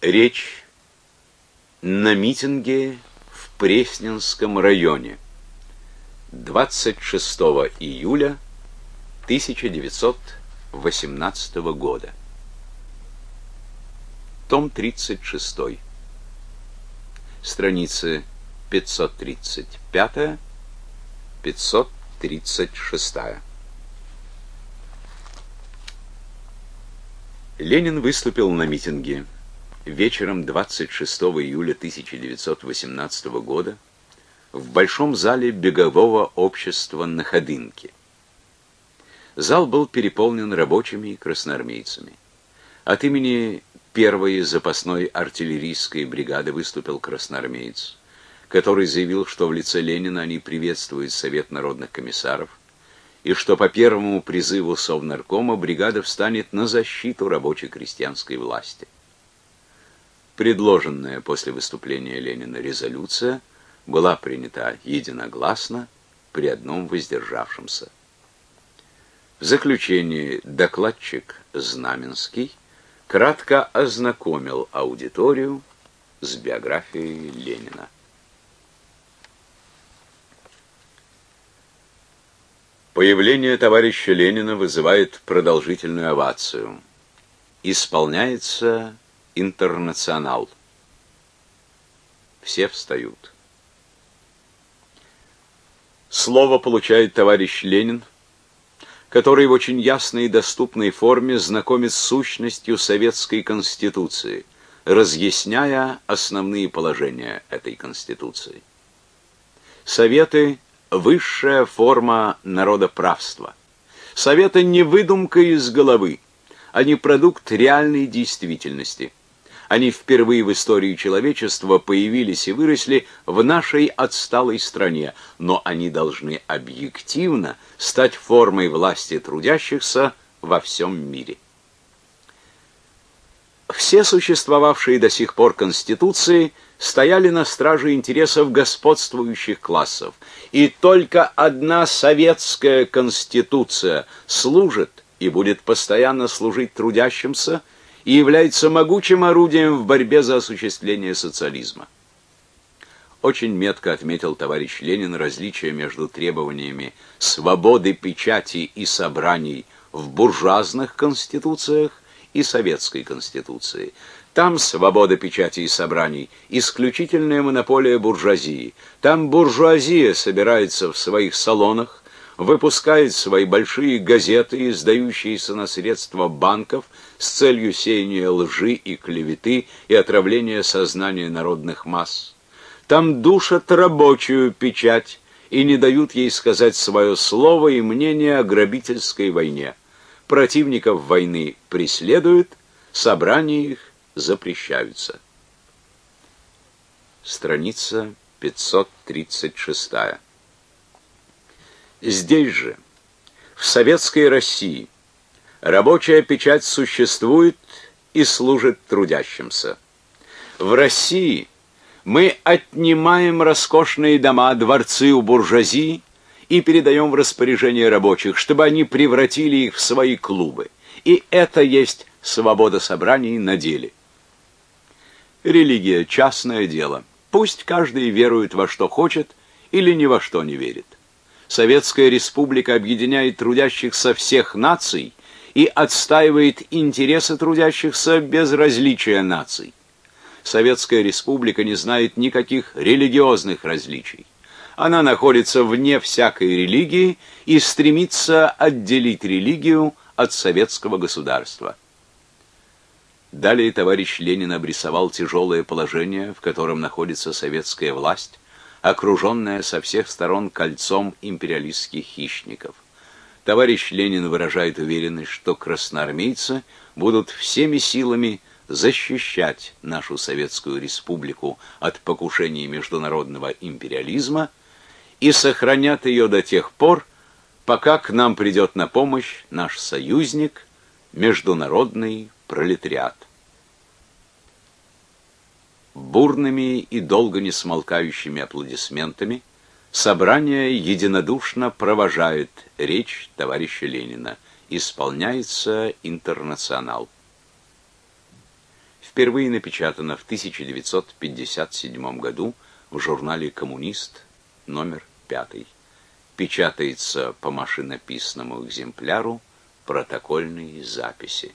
Речь на митинге в Пресненском районе 26 июля 1918 года. Том 36. Страницы 535-536. Ленин выступил на митинге вечером 26 июля 1918 года в Большом зале бегового общества на Ходынке. Зал был переполнен рабочими и красноармейцами. От имени первой запасной артиллерийской бригады выступил красноармеец, который заявил, что в лице Ленина они приветствуют Совет народных комиссаров, и что по первому призыву Совнаркома бригада встанет на защиту рабочей крестьянской власти. Предложенная после выступления Ленина резолюция была принята единогласно при одном воздержавшемся. В заключении докладчик Знаменский кратко ознакомил аудиторию с биографией Ленина. Появление товарища Ленина вызывает продолжительную овацию. Исполняется интернационал. Все встают. Слово получает товарищ Ленин, который в очень ясной и доступной форме знакомит с сущностью советской конституции, разъясняя основные положения этой конституции. Советы высшая форма народоправства. Советы не выдумка из головы, они продукт реальной действительности. Они впервые в истории человечества появились и выросли в нашей отсталой стране, но они должны объективно стать формой власти трудящихся во всем мире. Все существовавшие до сих пор конституции стояли на страже интересов господствующих классов, и только одна советская конституция служит и будет постоянно служить трудящимся и является могучим орудием в борьбе за осуществление социализма. Очень метко отметил товарищ Ленин различие между требованиями свободы печати и собраний в буржуазных конституциях и советской конституции. Там свобода печати и собраний исключительная монополия буржуазии. Там буржуазия собирается в своих салонах, выпускает свои большие газеты, издающиеся на средства банков с целью сеяния лжи и клеветы и отравления сознания народных масс. Там душат рабочую печать и не дают ей сказать свое слово и мнение о грабительской войне. Противников войны преследуют, собрания их запрещаются. Страница 536. Здесь же, в советской России, рабочая печать существует и служит трудящимся. В России мы отнимаем роскошные дома, дворцы у буржуазии и передаем в распоряжение рабочих, чтобы они превратили их в свои клубы. И это есть свобода собраний на деле. Религия частное дело. Пусть каждый верует во что хочет или ни во что не верит. Советская республика объединяет трудящихся всех наций и отстаивает интересы трудящихся без различия наций. Советская республика не знает никаких религиозных различий. Она находится вне всякой религии и стремится отделить религию от советского государства. Далее товарищ Ленин обрисовал тяжелое положение, в котором находится советская власть, окруженная со всех сторон кольцом империалистских хищников. Товарищ Ленин выражает уверенность, что красноармейцы будут всеми силами защищать нашу Советскую Республику от покушений международного империализма и сохранят ее до тех пор, пока к нам придет на помощь наш союзник, международный пролетариат бурными и долго не смолкающими аплодисментами собрание единодушно провожает речь товарища Ленина. Исполняется интернационал. впервые напечатана в 1957 году в журнале «Коммунист» номер 5. Печатается по машинописному экземпляру протокольные записи.